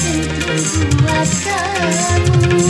sentuh kuasamu